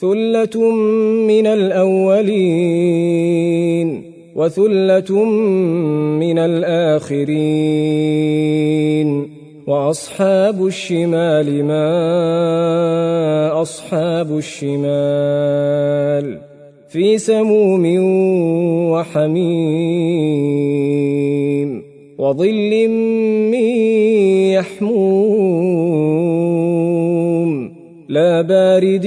ثله من الاولين وثله من الاخرين واصحاب الشمال ما اصحاب الشمال في سموم وحميم وظل من يحموم لا بارد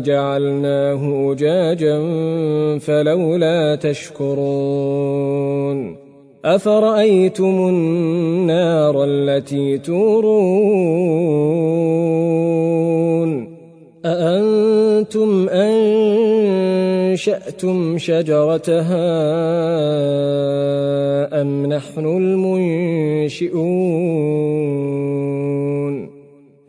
جعلناه اجاجا فلولا تشكرون أفرأيتم النار التي تورون أأنتم أنشأتم شجرتها أم نحن المنشئون